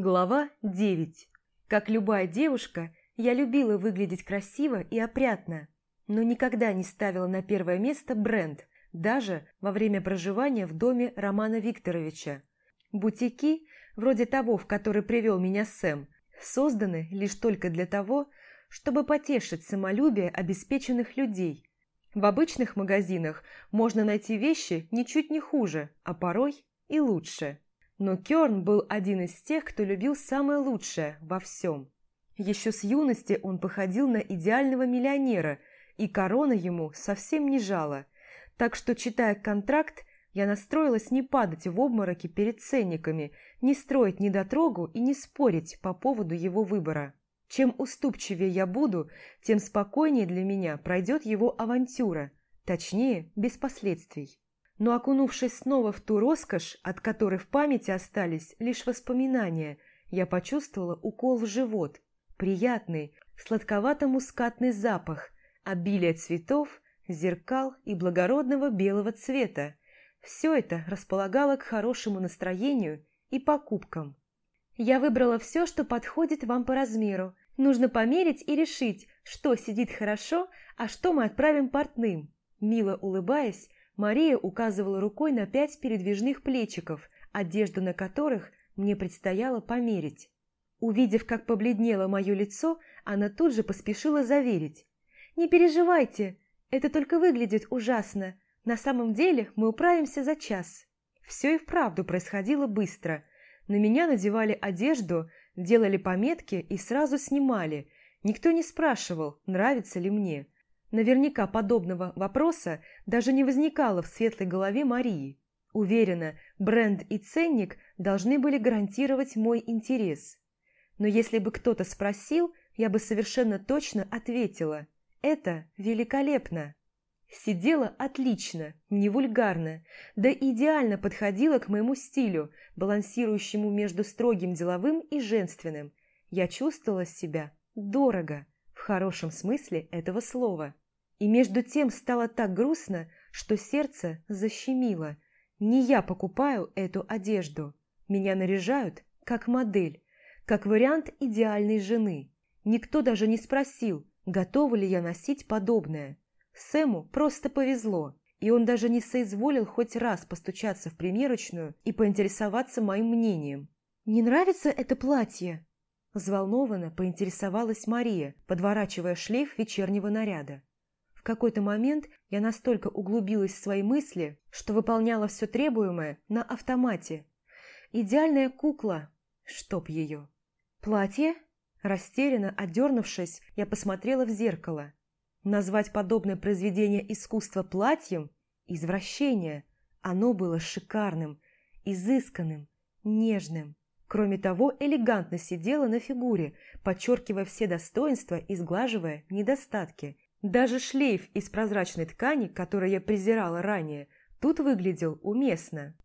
Глава 9. Как любая девушка, я любила выглядеть красиво и опрятно, но никогда не ставила на первое место бренд, даже во время проживания в доме Романа Викторовича. Бутики, вроде того, в который привел меня Сэм, созданы лишь только для того, чтобы потешить самолюбие обеспеченных людей. В обычных магазинах можно найти вещи ничуть не хуже, а порой и лучше. Но Кёрн был один из тех, кто любил самое лучшее во всем. Еще с юности он походил на идеального миллионера, и корона ему совсем не жала. Так что, читая контракт, я настроилась не падать в обмороки перед ценниками, не строить недотрогу и не спорить по поводу его выбора. Чем уступчивее я буду, тем спокойнее для меня пройдет его авантюра, точнее, без последствий. Но окунувшись снова в ту роскошь, от которой в памяти остались лишь воспоминания, я почувствовала укол в живот. Приятный, сладковато-мускатный запах, обилие цветов, зеркал и благородного белого цвета. Все это располагало к хорошему настроению и покупкам. Я выбрала все, что подходит вам по размеру. Нужно померить и решить, что сидит хорошо, а что мы отправим портным. Мило улыбаясь, Мария указывала рукой на пять передвижных плечиков, одежду на которых мне предстояло померить. Увидев, как побледнело мое лицо, она тут же поспешила заверить. «Не переживайте, это только выглядит ужасно. На самом деле мы управимся за час». Все и вправду происходило быстро. На меня надевали одежду, делали пометки и сразу снимали. Никто не спрашивал, нравится ли мне. Наверняка подобного вопроса даже не возникало в светлой голове Марии. Уверена, бренд и ценник должны были гарантировать мой интерес. Но если бы кто-то спросил, я бы совершенно точно ответила «Это великолепно». Сидела отлично, не вульгарно, да идеально подходила к моему стилю, балансирующему между строгим деловым и женственным. Я чувствовала себя дорого, в хорошем смысле этого слова. И между тем стало так грустно, что сердце защемило. Не я покупаю эту одежду. Меня наряжают как модель, как вариант идеальной жены. Никто даже не спросил, готова ли я носить подобное. Сэму просто повезло, и он даже не соизволил хоть раз постучаться в примерочную и поинтересоваться моим мнением. «Не нравится это платье?» Взволнованно поинтересовалась Мария, подворачивая шлейф вечернего наряда. В какой-то момент я настолько углубилась в свои мысли, что выполняла все требуемое на автомате. Идеальная кукла, чтоб ее. «Платье?» Растерянно одернувшись, я посмотрела в зеркало. Назвать подобное произведение искусства платьем – извращение. Оно было шикарным, изысканным, нежным. Кроме того, элегантно сидело на фигуре, подчеркивая все достоинства и сглаживая недостатки. Даже шлейф из прозрачной ткани, который я презирала ранее, тут выглядел уместно.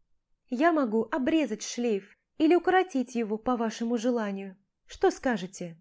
«Я могу обрезать шлейф или укоротить его по вашему желанию. Что скажете?»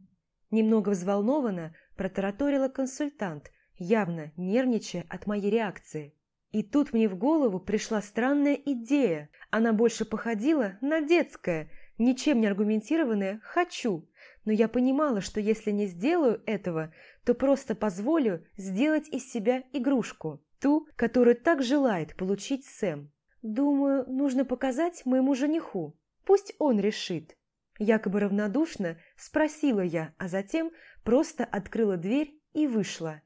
Немного взволнованно протараторила консультант, явно нервничая от моей реакции. И тут мне в голову пришла странная идея. Она больше походила на детское – ничем не аргументированное «хочу», но я понимала, что если не сделаю этого, то просто позволю сделать из себя игрушку, ту, которую так желает получить Сэм. Думаю, нужно показать моему жениху. Пусть он решит. Якобы равнодушно спросила я, а затем просто открыла дверь и вышла.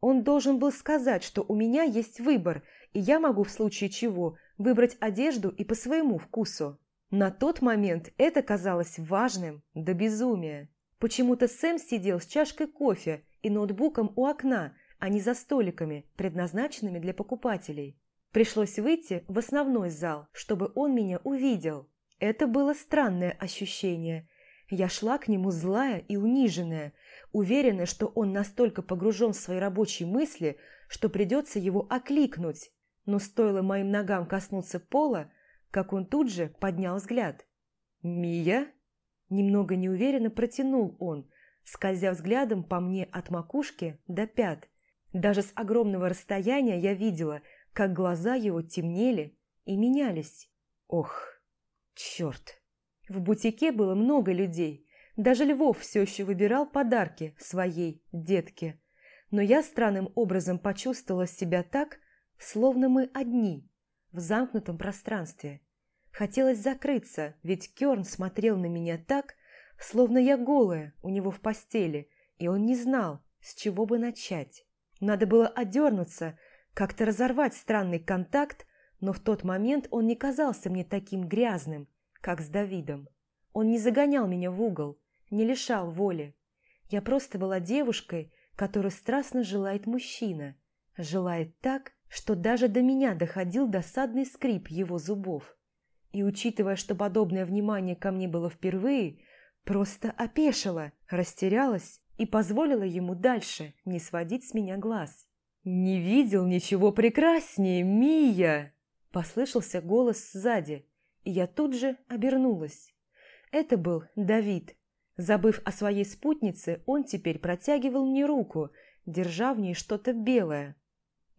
Он должен был сказать, что у меня есть выбор, и я могу в случае чего выбрать одежду и по своему вкусу. На тот момент это казалось важным до безумия. Почему-то Сэм сидел с чашкой кофе и ноутбуком у окна, а не за столиками, предназначенными для покупателей. Пришлось выйти в основной зал, чтобы он меня увидел. Это было странное ощущение. Я шла к нему злая и униженная, уверенная, что он настолько погружен в свои рабочие мысли, что придется его окликнуть. Но стоило моим ногам коснуться пола, как он тут же поднял взгляд. «Мия?» Немного неуверенно протянул он, скользя взглядом по мне от макушки до пят. Даже с огромного расстояния я видела, как глаза его темнели и менялись. Ох, черт! В бутике было много людей. Даже Львов все еще выбирал подарки своей детке. Но я странным образом почувствовала себя так, словно мы одни, в замкнутом пространстве. Хотелось закрыться, ведь Кёрн смотрел на меня так, словно я голая у него в постели, и он не знал, с чего бы начать. Надо было одернуться, как-то разорвать странный контакт, но в тот момент он не казался мне таким грязным, как с Давидом. Он не загонял меня в угол, не лишал воли. Я просто была девушкой, которую страстно желает мужчина. Желает так, что даже до меня доходил досадный скрип его зубов. И учитывая, что подобное внимание ко мне было впервые, просто опешила, растерялась и позволила ему дальше не сводить с меня глаз. «Не видел ничего прекраснее, Мия!» Послышался голос сзади, и я тут же обернулась. Это был Давид. Забыв о своей спутнице, он теперь протягивал мне руку, держа в ней что-то белое.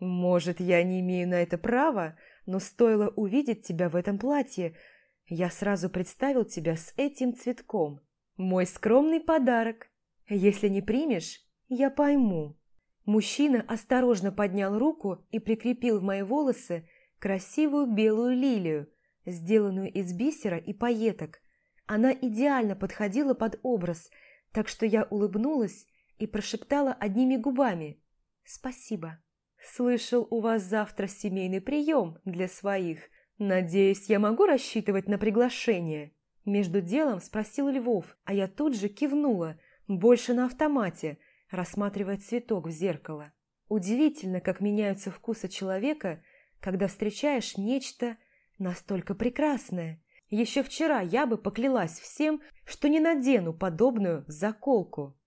«Может, я не имею на это права, но стоило увидеть тебя в этом платье, я сразу представил тебя с этим цветком. Мой скромный подарок. Если не примешь, я пойму». Мужчина осторожно поднял руку и прикрепил в мои волосы красивую белую лилию, сделанную из бисера и пайеток. Она идеально подходила под образ, так что я улыбнулась и прошептала одними губами «Спасибо». «Слышал, у вас завтра семейный прием для своих. Надеюсь, я могу рассчитывать на приглашение?» Между делом спросил Львов, а я тут же кивнула, больше на автомате, рассматривая цветок в зеркало. Удивительно, как меняются вкусы человека, когда встречаешь нечто настолько прекрасное. Еще вчера я бы поклялась всем, что не надену подобную заколку.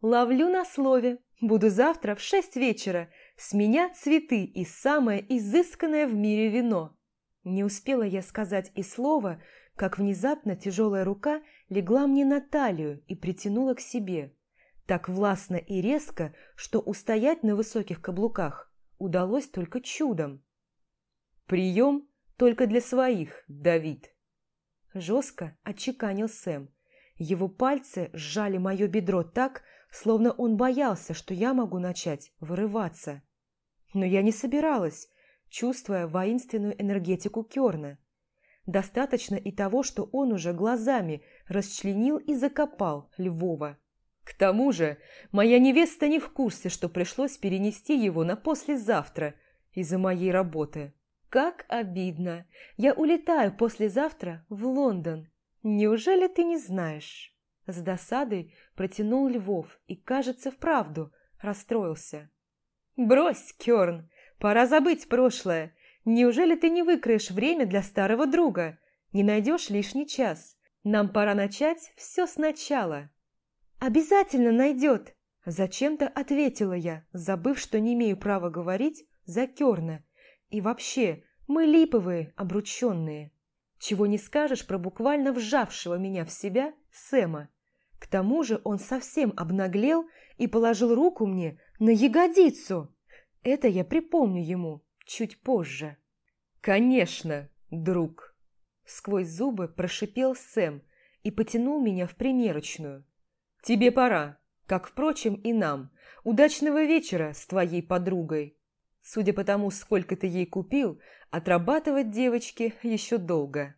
Ловлю на слове. Буду завтра в шесть вечера. С меня цветы и самое изысканное в мире вино. Не успела я сказать и слова, как внезапно тяжелая рука легла мне на талию и притянула к себе. Так властно и резко, что устоять на высоких каблуках удалось только чудом. «Прием только для своих, Давид!» Жестко отчеканил Сэм. Его пальцы сжали мое бедро так, словно он боялся, что я могу начать вырываться. Но я не собиралась, чувствуя воинственную энергетику Керна. Достаточно и того, что он уже глазами расчленил и закопал Львова. К тому же, моя невеста не в курсе, что пришлось перенести его на послезавтра из-за моей работы. Как обидно. Я улетаю послезавтра в Лондон. Неужели ты не знаешь? С досадой протянул Львов и, кажется, вправду расстроился. Брось, Кёрн, пора забыть прошлое. Неужели ты не выкроешь время для старого друга? Не найдешь лишний час? Нам пора начать все сначала. Обязательно найдет. Зачем-то ответила я, забыв, что не имею права говорить за Кёрна и вообще, мы липовые, обрученные. Чего не скажешь про буквально вжавшего меня в себя Сэма. К тому же он совсем обнаглел и положил руку мне на ягодицу. Это я припомню ему чуть позже. «Конечно, друг!» Сквозь зубы прошипел Сэм и потянул меня в примерочную. «Тебе пора, как, впрочем, и нам. Удачного вечера с твоей подругой!» Судя по тому, сколько ты ей купил, отрабатывать девочке еще долго.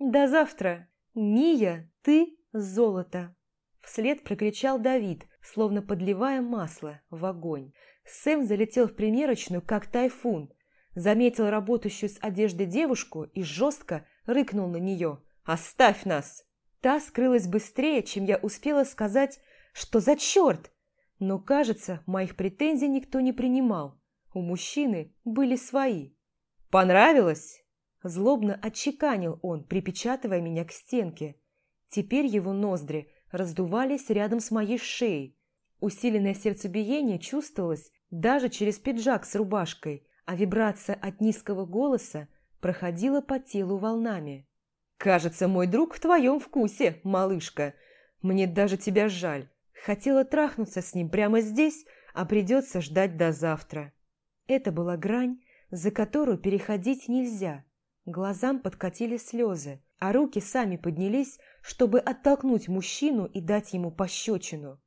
До завтра. Мия, ты золото. Вслед прокричал Давид, словно подливая масло в огонь. Сэм залетел в примерочную, как тайфун. Заметил работающую с одеждой девушку и жестко рыкнул на нее. «Оставь нас!» Та скрылась быстрее, чем я успела сказать, что за черт! Но, кажется, моих претензий никто не принимал. У мужчины были свои. «Понравилось?» Злобно отчеканил он, припечатывая меня к стенке. Теперь его ноздри раздувались рядом с моей шеей. Усиленное сердцебиение чувствовалось даже через пиджак с рубашкой, а вибрация от низкого голоса проходила по телу волнами. «Кажется, мой друг в твоем вкусе, малышка. Мне даже тебя жаль. Хотела трахнуться с ним прямо здесь, а придется ждать до завтра». Это была грань, за которую переходить нельзя. Глазам подкатили слезы. а руки сами поднялись, чтобы оттолкнуть мужчину и дать ему пощечину.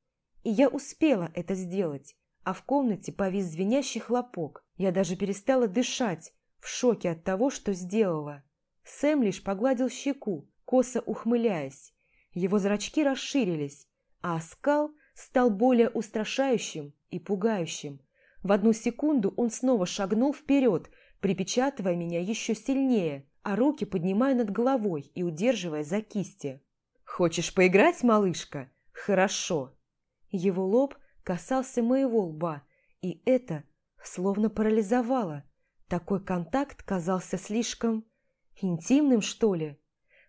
И я успела это сделать, а в комнате повис звенящий хлопок. Я даже перестала дышать, в шоке от того, что сделала. Сэм лишь погладил щеку, косо ухмыляясь. Его зрачки расширились, а оскал стал более устрашающим и пугающим. В одну секунду он снова шагнул вперед, припечатывая меня еще сильнее, а руки поднимая над головой и удерживая за кисти. «Хочешь поиграть, малышка? Хорошо!» Его лоб касался моего лба, и это словно парализовало. Такой контакт казался слишком интимным, что ли.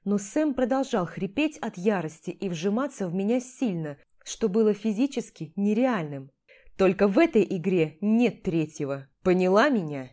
Но Сэм продолжал хрипеть от ярости и вжиматься в меня сильно, что было физически нереальным. Только в этой игре нет третьего. Поняла меня?